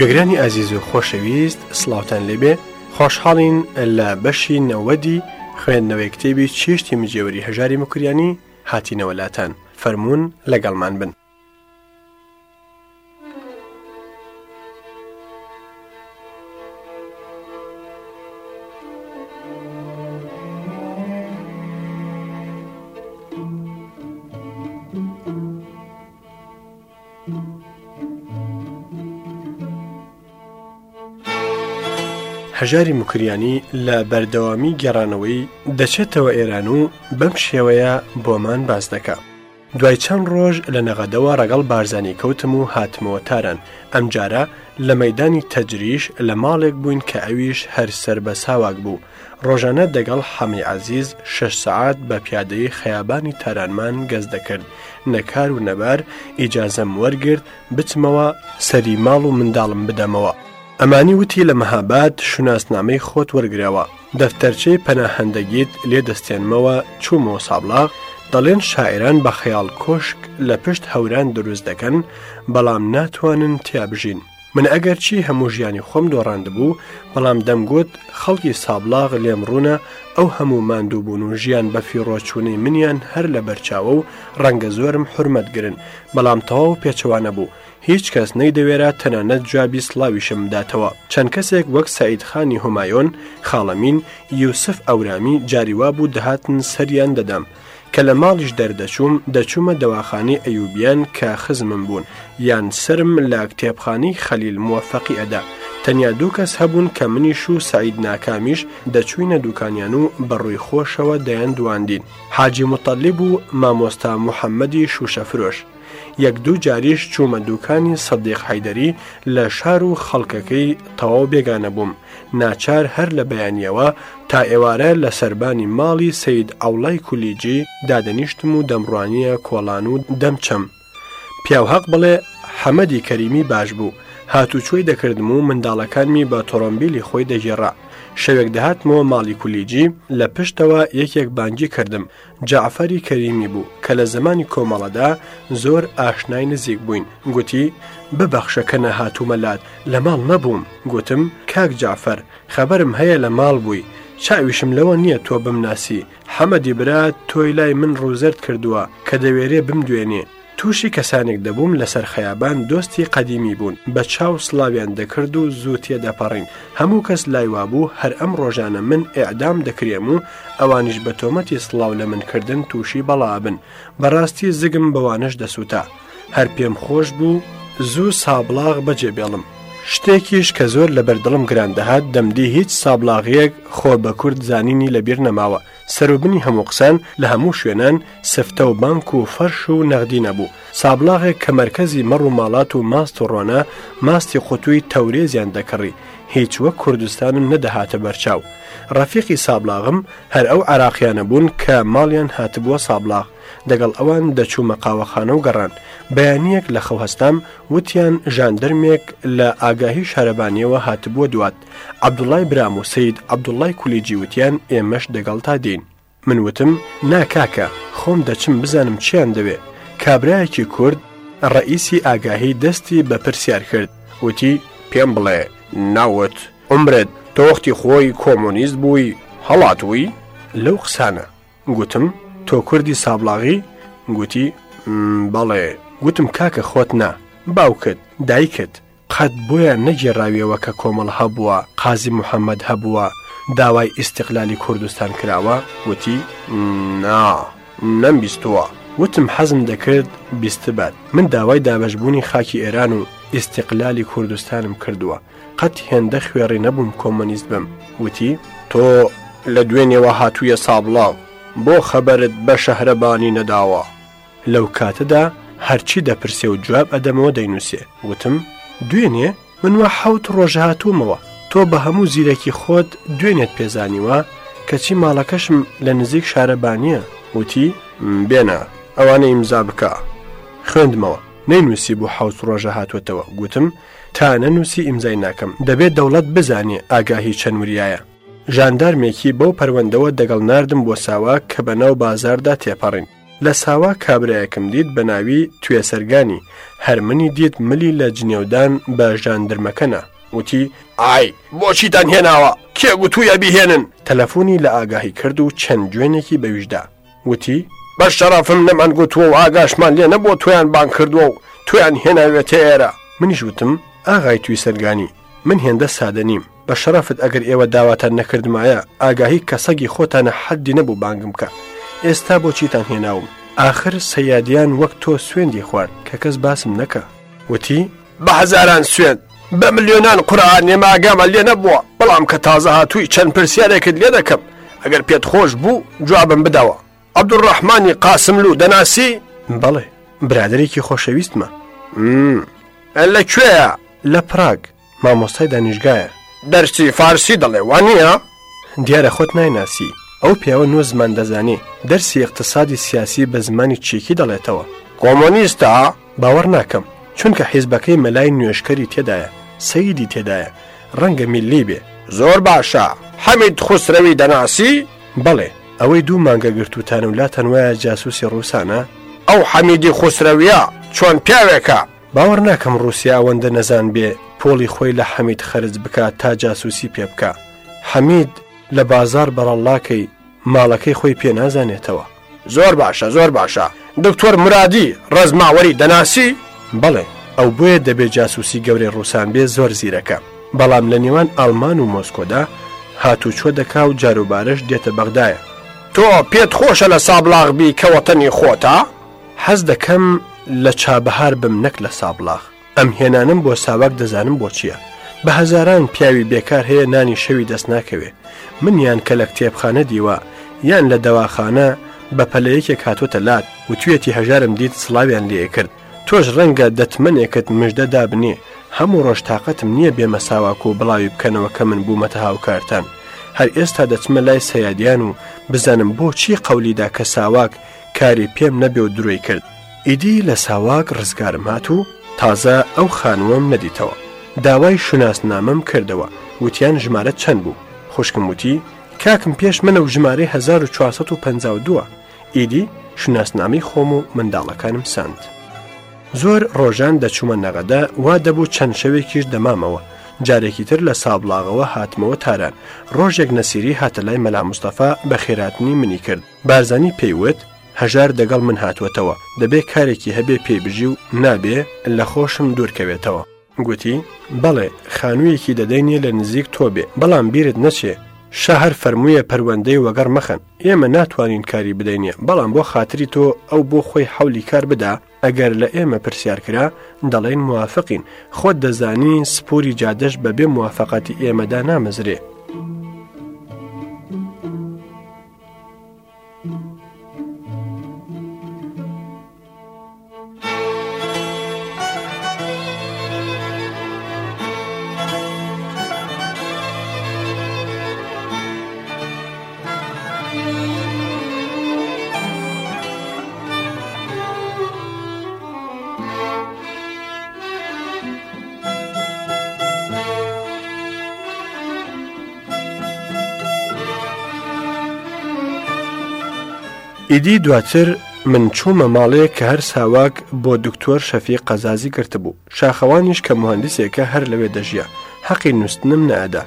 گەگرانی ئازیز و خۆشەویست سلااوان لێبێ خۆشحاڵین لە بەشی نەوەدی خوێندنەوەی کتێبی چێشتی مجێوری هەژاری مکریانی هاتینەوەلاتان فەرمونون لەگەڵمان بن. Thank you. هەژاری مکریانی لە بەردەوامی گێڕانەوەی دەچێتەوە ئێران و بەم شێوەیە بۆمان باز دەکە. دوای چەند ڕۆژ لە نەغەدەوە ڕەگەڵ بارزانانی کەوتم و هاتمەوە تاران ئەمجارە لە مەدانی تەجریش لە ماڵێک بووین کە ئەویش هەر سەر بە ساواک بوو ڕۆژانە دەگەڵ حەمی عزیز 6 سعات بە پیادەی خەیابانی تارانمان گەز دەکرد نەکار و نەبار ئیجازەم وەرگرت بچمەوە سەری ماڵ و منداڵم بدەمەوە ئەمانی وتی لە مەهاباد شوناسنامەی خۆت وەرگرەوە دەفتەرچەی پەناهندەگیت لێ دەستێنمەوە چوومەوە سابلاغ دەڵێن شاعران بە خەیاڵ کۆشک لە پشت هەوران دروست دەکەن بەڵام ناتوانن تیابژین من ئەگەرچی هەموو ژیانی خۆم دۆڕاندبوو بەڵام دەمگوت خەڵکی سابلاغ لێم ڕوونە ئەو هەموو ماندووبوون و ژیان بە فیڕۆچوونی منیان هەر لە بەرچاوە و ڕەنگە زۆرم حرمەت گرن بەڵام تەواو پێچوانە بوو هیچ کەس نەیدەوێرە تەنانەت جوابی سلاویشم داتەوە چەند کەسێک وەک سعیدخانی هومایۆن خاڵەمین یوسف ئەورامی جاریوا بوو دەهاتن سەریان دەدەم کە لە ماڵیش دەردەچووم دەچوومە دەواخانی ئەیوبیان کە خزمم بوون یان سرم لە کتێبخانی خەلیل موەفەقی ئەدا تەنیا دوو کەس هەبوون کە منیش و سعید ناکامیش دەچوینە دوکانیان و بەڕووی خۆشەوە دەیان دواندین حاجی متەلیب و مامۆستا محەممەدی شوشەفرۆش یەک دوو جاریش چوومە دووکانی سەدیق حیدەری لە شار و خەڵکەکەی تەواو بێگانە بووم ناچار هەر لە بەیانیەوە تا ئێوارە لە سربانی ماڵی سید ئەوڵای کولیجی دادەنیشتم و دەمڕوانیە کۆڵان و دەمچەم پیاوهەق بڵێ حەمەدی کەریمی باش بوو هاتوچۆی دەکردم و منداڵەکانمی بە تۆرۆمبیلی خۆی دەژێڕە شەوێک دەهاتمەوە ماڵی کولیجی لە پشتەوە یەکێک بانگی کردم جعفەری کەریمی بوو کە لە زمانی کۆمەڵەدا زۆر ئاشنای نزیک بووین گوتی ببەخشەکە نەهاتوومەلات لە ماڵ نەبووم گوتم کاک جعفەر خەبەرم هەیە لە ماڵ بووی چاویشم لەوە نییە تۆ بمناسی حەمەدی برات تۆی لای من ڕووزرد کردووە کە دەوێرێ بمدوێنێ تووشی کەسانێک دەبووم لەسەر خەیابان دۆستی قەدیمی بوون بە چاو سلاویان دەکرد و زووتێ دەپەڕین هەموو کەس لایوا بوو هەر ئەم ڕۆژانە من ئێعدام دەکرێم و ئەوانیش بە تۆمەتی سلااو لە منکردن تووشی بەڵابن بەڕاستی زگم بەوانش دەسووتا هەر پێم خۆش بوو زوو سابلاغ بەجێبێڵم شتێکیش کە زۆر لە بەردڵم گراندەهات دەمدی هیچ سابلاغیەک خۆ بە کورد زانینی لەبیر نەماوە سەرۆبنی هەموو قسان لە هەموو شوێنان سفتە و بانک و فەرش و نەغدی نەبوو سابلاغێک کە مرکزی مەڕ و ماڵات و ماست و ڕۆنا ماستی خوتووی تەورێزیان دەکڕی هیچ وەک کوردستانم نەدەهاتە بەرچاو ڕەفیقی سابلاغم هەر ئەو عراقیانە بوون کە ماڵیان هاتبووە سابلاغ دەگەڵ ئەوان دەچوومە قاوەخانە و گەڕان بەیانیەک لە خەوهستام وتیان ژاندرمێک لە ئاگاهی شارەبانیەوە هاتبووە دوات عبدوڵای برام و سید عبدوڵای کولیجی وتیان ئێمەش دەگەڵ تا دین من وتم ناکاکە خۆم دەچم بزانم چیان دەوێ کابراایەکی کورد ڕئیسی ئاگاهی دەستی بە پرسیار کرد وتی پێم بڵێ ناوت عمرێت تۆختی خۆی کۆمونیست بووی هەڵاتوی لەو قسانە گوتم تۆ کوردی سابلاغی گوتی بەڵێ گوتم کاکە خۆت نا باوکت دایکت قەت بۆیە نەجێراویەوە کە کۆمەڵ هەبووە قازی محەممەد هەبووە داوای ئیسیقلالی کوردستان کراوە وتی نا نەمبیستووە وتم حەزم دەکرد بیستبات من داوای دابەشبوونی خاکی ئێران و ئیسیقلالی کوردستانم کردووە قەت هێندە خوێڕی نەبووم کۆمەنیست بم وتی تۆ لە دوێنێەوە هاتوویە سابڵاو بۆ خەبەرت بە شەهرەبانی نەداوە لەو کاتەدا هەرچی دەپرسێ و جواب ئەدەمەوە دەینووسێ وتم دوێنێ منوە حوت ڕۆژ هاتوومەوە تۆ بە هەموو زیرەکی خۆت دوێنێت پێزانیوە کەچی ماڵەکەشم لە نزیک شارەبانیە وتی بێنە ئەوانە ئیمزا بکە خوێندمەوە نەینووسی بۆ حوت ڕۆژە هاتوێتەوە گوتم تا نەنووسی ئیمزای ناکەم دەبێت دەوڵەت بزانێ ئاگاهی چەندوریایە ژاندارمێکی بەو پەروەندەوە دەگەڵ نردم بۆ ساوا کە بەناو بازاردا تێپەڕین لە ساوا کابراایەکم دیت بە ناوی توێسەرگانی هەرمنی دیت ملی لە جنێودان بە ژاندرمەکەنە وتی ئای بۆچیتان هێناوە کێ گوتوویە بیهێنن تەلەفۆنی لە ئاگاهی کرد و چەند جوێنێکی بەویشدا وتی بەش شەرافم نەمان گوتووە و ئاگاشمان لێ نەبوو تۆیان بان کردووە و تویان هێناوێتە ئێرە منیش وتم ئاغای توی سەرگانی من هێندە سادە نیم بە شەرەفت ئەگەر ئێوە داواتان نەکردمایە ئاگاهی کەسەگی خۆتانە حەدی نەبوو بانگم بکە ئێستا بۆ چیتان هێناوم آخر سەیادیان وەک تۆ سوێندی خوارد کە کەس باسم نەکە وتی بە هەزاران سوێن بە ملیۆنان قورآان نێماگامە لێ نەبووە بەڵام کە تازە هاتووی چەند پرسیارێکت لێ دەکەم ئەگەر پێت خۆش بوو جوابم بدەوە عبدوڕحمانی قاسملو دەناسی بەڵێ برادێکی خۆشەویستمە لەکوێە لە پراگ مامۆستای دانیشگایە دەرسی فارسی دەڵێ وانە؟ دیارە خۆت نایناسی ئەو پیاوە نوە زمان دەزانێ دەرسی اقتصادی سیاسی بە زمانی چێکی دەڵێتەوە کۆمۆنیستا باوەڕ ناکەم چونکە حیزبەکەی مەلای نوێشکی تێدایە سەیدی تێدایە ڕەنگە میلی بێ زۆر باشە حەمید خوسرەوی دەناسی بڵێ ئەوەی دوو مانگە گرتوتان و لاتەن وایە جاسوسی ڕووسانە ئەو حەمیدی خوسرەویە چۆن پیاوێکە باوەڕ ناکەم رووسیا ئەوەندە نەزان بێ پۆڵی خۆی لە حەمید خرج بکات تا جاسووسی پێ بکە حەمید لە بازار بەرەڵاکەی ماڵەکەی خۆی پێ نازانێتەوە زۆر باشە زۆر باشە دکتۆر مرادی ڕزماوەری دەناسی بڵێ ئەو بۆیە دەبێت جاسووسی گەورەی ڕووسان بێ زۆر زیرەکە بەڵام لە نێوان ئالمان و مۆسکۆدا هاتوچۆ دەکا و جاروبارش دێتە بەغدایە تۆ پێت خۆشە لە سابلاغ بی کەوەتەنی خۆتا حەز دەکەم لە چابهار بم نەک لە سابلاغ ئەم هێنانم بۆ ساواک دەزانم بۆ چییە بە هەزاران پیاوی بێکار هەیە نانی شەوی دەست ناکەوێ منیان کە لە کتێبخانە دیوە یان لە دەواخانە بە پەلەیەکێک هاتوۆتە لات و توێتی هەژارم دیت سلاویان لێ کرد تۆش ڕەنگە دەتمنێکت مژدەدا بنێ هەموو ڕۆژ تااقەتم نییە بێمە ساواک و بڵاوی بکەنەوە کە من بوومەتە هاوکارتان هەر ئێستا دەچمە لای سەیادیان و بزانم بۆ چی قەولیدا کە ساواک کاری پێم نەبێ و دروی کرد ئیدی لە ساواک ڕزگارم هات و تازە ئەو خانووەم نەدیتەوە داوای شوناسنامەم کردەوە وتیان ژمارە چەند بوو خوشکم وتی کاکم پێش منە و ژمارە 1952 ئیدی شوناسنامی خۆم و منداڵەکانم سند زۆر ڕۆژان دەچوومە نەغەدا وا دەبوو چەند شەوێکیش دەمامەوە جارێکی تر لە سابلاغەوە هاتمەوە تاران ڕۆژێک نەسیری هاتە لای مەلا مستەفا بە خێراتنی منی کرد بارزانی پێیوت هەژار دەگەڵ من هاتووەتەوە دەبێ کارێکی هەبێ پێبژی و نابێ لە خۆشم دوورکەوێتەوە گوتی بەڵێ خانوویەکی دەدەینێ لە نزیک تۆ بێ بەڵام بیرت نەچێ شەهر فەرموویە پەروەندەی وەگەر مەخەن ئێمە ناتوانین کاری بدەینە بەڵام بۆ خااتری تۆ ئەو بۆ خۆی حولی کار بدا ئەگەر لە ئێمە پرسیارکرا دەڵێن موافقین خۆت دەزانی سپوری جادەش بەبێ موافقەتی ئێمەدا نامەزرێ ئیدی دواتر من چوومە ماڵەیە کە هەر ساواک بۆ دکتۆر شەفی قەزازی کردبوو شاخەوانیش کە مهندسێکە هەر لەوێ دەژیە حەقی نوستنم نەدا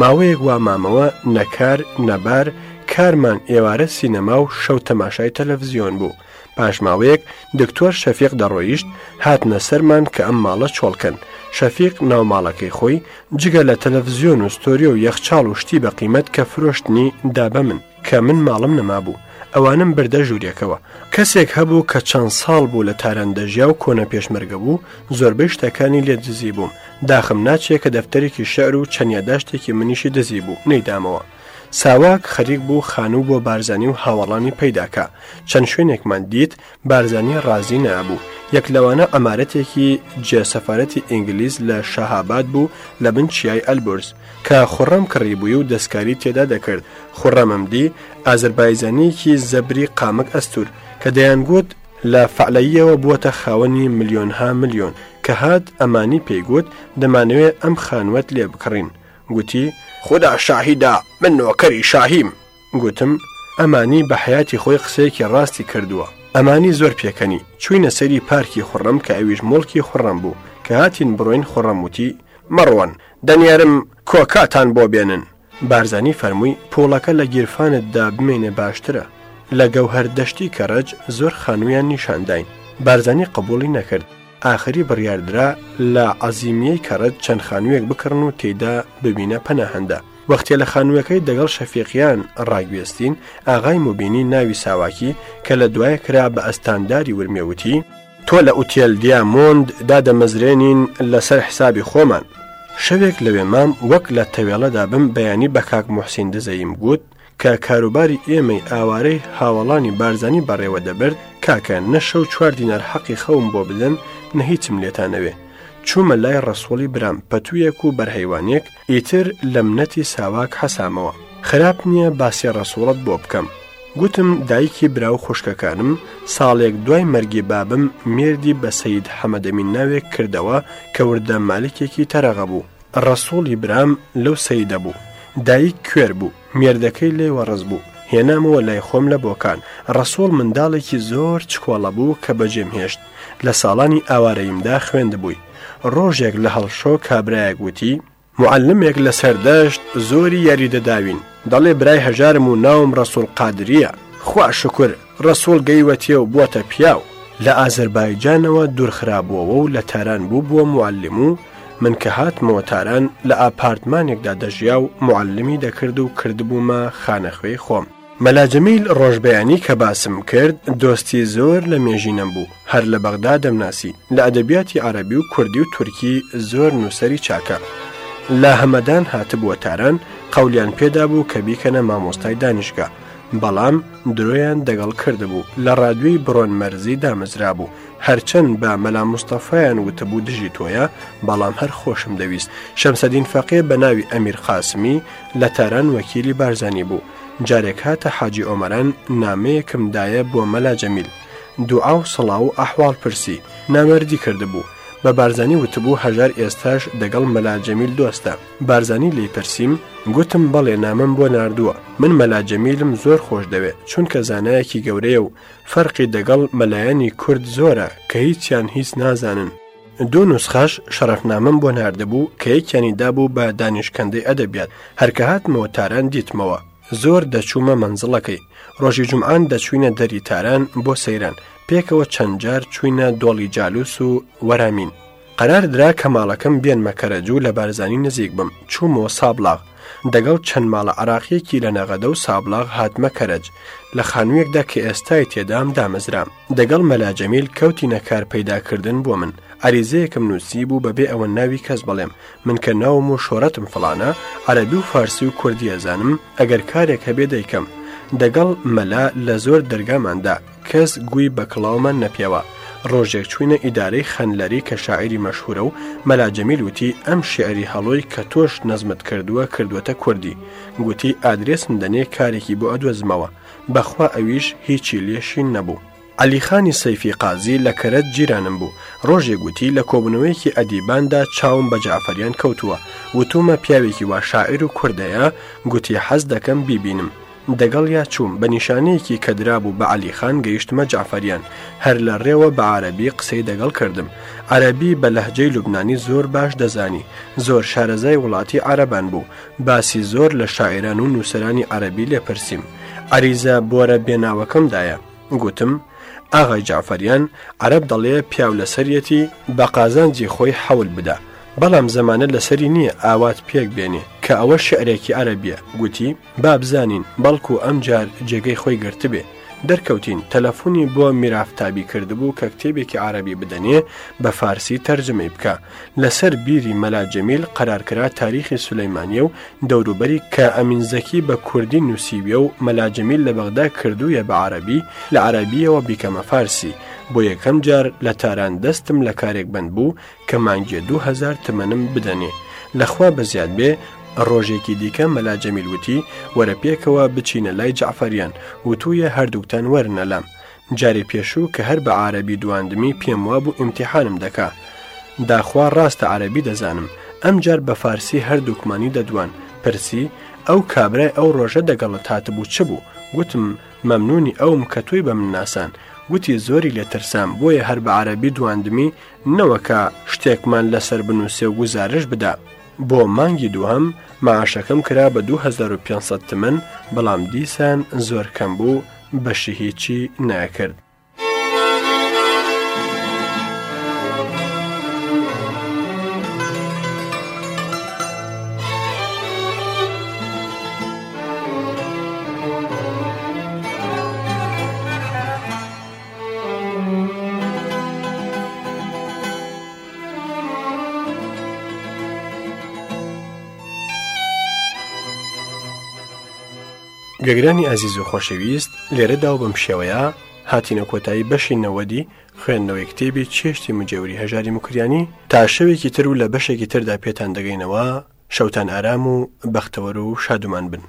ماوەیەک وا مامەوە نەکار نەبار کارمان ئێوارە سینەما و شەو تەماشای تەلەڤزیۆن بوو پاشماوەیەک دکتۆر شەفیق دەڕۆیشت هاتنە سەرمان کە ئەم ماڵە چۆڵکن شەفیق ناوماڵەکەی خۆی جگە لە تەلەڤزیۆن و ستۆریە و یەخچال و شتی بە قیمت کە فرۆشتنی دابە من کە من ماڵم نەما بوو ئەوانم بردە ژوورەکەەوە کەسێک هەبوو کە چەند ساڵ بوو لە تارەندەژیا و کۆنە پێشمەرگە بوو زۆربەی شتەکانی لێ دزی بووم داخم ناچێت کە دەفتەرێکی شەعر و چەنیاداشتێکی منیشی دەزی بوو نەیدامەوە. ساواک خەریک بوو خانوو بۆ بارزانانی و هاوەڵانی پیداکە چەند شوێنێکمان دیت بارزانانی ڕازی نابوو یەک لەوانە ئەمارەتێکی جێسەفارەتی ئینگلیز لە شەهاباد بوو لە بن چیای ئەلبرز کە خوڕەم کڕیبووی و دەستکاری تێدا دەکرد خوڕەمم دی ئازربایزانێکی زەبری قامک ئەستور کە دەیانگووت لە فعلەیەوە بووە خاوەنی میلیۆنها میلیۆن کە هات ئەمانی پێیگوت دەمانەوێت ئەم خانوەت لێ بکڕین گوتی خدا شاهیدا من نۆکەری شاهیم گوتم ئەمانی بە حیاتی خۆی قسەیەکی ڕاستی کردووە ئەمانی زۆر پێکەنی چوینە سەری پارکی خوڕم کە ئەویش مڵکی خوڕم بوو کە هاتین بڕۆین خوڕەموتی مەڕوان دەنیارم کۆکاتان بۆ بێنن بارزانی فەرمووی پۆڵەکە لە گیرفانتدا بمێنێ باشترە لە گەو هەردەشتی کەڕەج زۆر خانویان نیشانداین بارزانی قبولی نەکرد ئاخری بڕیاردرا لە عزیمیەی کەڕەت چەند خانوویەک بکڕن و تێدا ببینە پەنەهەندە وەختێ لە خانوەکەی دەگەڵ شەفیقیان ڕاگوێستین ئاغای مبینی ناوی ساواکی کە لە دوایە کرا بە ئەستانداری ورمێوتی تۆ لە ئوتێل دیا مۆند دادەمەزرێنین لەسەر حسابی خۆمان شەوێک لەوێ مام وەک لە تەوێڵەدا بم بەیانی بە کاک محسین دزەیم گوت کە کاروباری ئێمەی ئاوارەی هاوڵانی بارزانانی بەڕێوە دەبرد کاکە نەشە و چوار دینار حەقی خەوم بۆ بدەن نە هیچم لێتانەوێ چوومە لای ڕسوڵی برام پەتوویەک و بەرهەیوانێک ئیتر لەمنەتی ساواک حەسامەوە خراپ نییە باسی ڕسوڵەت بۆ بکەم گوتم دایکی براو خوشکەکانم ساڵێک دوای مەرگی بابم مردی بە سەید حەمەدەمین ناوێک کردەوە کە وردە مالکێکی تەرەغە بوو ڕسوڵی برام لەو سەیدە بوو دایک کوێر بوو مێردەکەی لێوە ڕز بوو هێنامەوە لای خۆم لە بۆکان ڕەسۆڵ منداڵێکی زۆر چکۆڵە بوو کە بەجێم هێشت لە ساڵانی ئاوارەیمدا خوێندبووی ڕۆژێک لە هەڵشۆ کابراایە گوتی معلمێک لە سەردەشت زۆری یاریدەداوین دەڵێ برای هەژارم و ناوم ڕسوول قادریە خوا شکر ڕسوول گەیوەتێ و بووە پیاو لە ئازربایجانەوە دوورخراببووەوە و لە تاران بوو بووە معلم و من کە هاتمەوە تاران لە ئاپارتمانێکدا دەژیا و معلمی دەکرد و کردبوومە خانەخوێی خۆم. مەلاجمیل ڕۆژبیانی کە باسم کرد دۆستی زۆر لە مێژینم بوو هەر لە بەغدا دەمناسی لە ئەدەبیاتی عربی و کوردی و تورکی زۆر نووسری چاکە. لە هەمەدان هاتبووە تاران قولیان پێدا بوو کە بیکەنە مامۆستای دانیشگە. بەڵام درۆیان دەگەڵ کردبوو لە ڕادوی برۆنمەرزی دامەزرا بوو هەرچەند بە مەلا مستەفایان وتەبوو دژی تۆیە بەڵام هەر خۆشم دەویست شەمسەدین فەقێ بە ناوی ئەمیر قاسمی لە تاران وەکیلی بارزانانی بوو جارێک هاتە حاجی ئۆمەران نامەیەکمدایە بۆ مەلا جەمیل دوعا و سڵاو ئەحوال پرسی نامەردی کردبوو بە بارزانی وتبوو هەژار ئێستاش دەگەڵ مەلاجەمیل دۆستە بارزانی لی پرسییم گوتم بەڵێ نامم بۆ نردووە من مەلاجەمیلم زۆر خۆش دەوێت چونکە زانایەکی گەورەیە و فەرقی دەگەڵ مەلایانی کورد زۆرە کە هیچیان هیچ نازانن دوو نوسخاش شەرفنامم بۆ نردەبوو کە یەکیانی دابوو بە دانیشکەندەی ئەدەبیات هەرکە هاتمەوە تاران دیتمەوە زۆر دەچوومە منزڵەکەی ڕۆژی جمعان دەچوینە دەری تاران بۆ سەیران پێکەوە چەند جار چوینە دۆڵی جالووس و وەرامین قەرار درا کە ماڵەکەم بێنمە کەرەجوو لە بارزانی نزیک بم چوومەوە سابلاغ دەگەڵ چەند ماڵە عراقیەکی لە نەغەدە و سابلاغ هاتمە کەرەج لە خانوویەکدا کە ئێستای تێدام دامەزرام دەگەڵ مەلاجەمیل کەوتی نەکار پەیداکردن بۆ من ئەریزەیەکم نووسی بوو بەبێ ئەوە ناوی کەس بڵێم من کە ناوم و شۆرەتم فڵانە عەرەبی و فارسی و کوردی ئەزانم ئەگەر کارێک هەبێ دەیکەم دەگەڵ مەلا لە زۆر دەرگاماندا کەس گوی بە کڵاومان نەپیەوە. ڕۆژێک چوینە ئیدارەی خەنلەری کە شاعری مەشهورە و مەلاجەمیل وتی ئەم شعری هەڵۆی کە تۆش نەزمت کردووە کردوەتە کوردی گوتی ئادرسم دەنێ کارێکی بۆ ئەدوەزمەوە بەخوا ئەویش هیچی لێشین نەبوو علیخانی سەیفی قازی لە کەرەت جیرانم بوو ڕۆژێ گوتی لە کۆبنەوەیەکی ئەدیباندا چاوم بە جعفەریان کەوتووە وتومە پیاوێکی وا شاعر و کوردەیە گوتی حەز دەکەم بیبینم دەگەڵیا چووم بە نیشانەیەکی کە درابوو بە علیخان گەیشتمە جعفریان هەر لە ڕێوە بە عربی قسەی دەگەڵ کردم عربی بە لەهجەی لوبنانی زۆر باش دەزانی زۆر شارەزای وڵاتی عربان بوو باسی زۆر لە شاعران و نووسرانی عربی لێپرسیم عریزە بۆرە بێناوەکەمدایە گوتم ئاغای جعفریان عرب دەڵێ پیاو لەسەرەتی بە قازانجی خۆی حەول بدە بەڵام زەمانە لەسەری نییە ئاوات پێک بێنێ کە ئەوە شعرێکی عەربیە گوتی با بزانین بەڵکو ئەمجار جێگەی خۆی گرتبێ دەرکەوتین تەلەفۆنی بۆ میرافتابی کردبوو کە کتێبێکی عربی بدەنێ بە فارسی تەرجمەی بکە لەسەر بیری مەلاجەمیل قەرارکرا تاریخی سولەیمانیە و دەوروبەری کە ئەمینزەکی بە کوردی نووسیبیە و مەلاجەمیل لە بەغدا کردوویە بە عربی لە عربیەوە بیکەمە فارسی بۆ یەکەم جار لە تاران دەستم لە کارێک بند بوو کە مانگیە 2000 تەمەنم بدەنێ. لەخوا بەزیاد بێ ڕۆژێکی دیکە مەلا جەمیل وتی وەرە پێکەوە بچینە لای جعفەریان وتویە هەردووکتان وەرنەلام جارێ پێشوو کە هەر بە عربی دواندمی پێم وا بوو ئیمتحانم دەکا داخوا ڕاستە عربی دەزانم ئەم جار بە فارسی هەردووکمانی دەدوان پرسی ئەو کابرای ئەو ڕۆژە دەگەڵت هاتبوو چ بوو گوتم مەمنونی ئەوم کە توی بە من ناسان گوتی زۆری لە ترسام بۆیە هەر بە عربی دواندمی نەوەکە شتێکمان لەسەر بنووسێ و گزارش بدا بۆ مانگی دووهم معاشەکەم کرا بە 2500 تمن بەڵام دیسان زۆر کەم بوو بەشی هیچی ناکرد. گەگرانی ئازیز و خۆشەویست لێرەدا و بەم شێوەیە هاتینە کۆتایی بەشی نەوەدی خوێندنەوەی کتێبی چێشتی مجێوری هەژاری مکریانی تا شەوێکی تر و لە بەشێکی تردا پێتان دەگەینەوە شەوتان ئارام و بەختەوەر و شادومان بن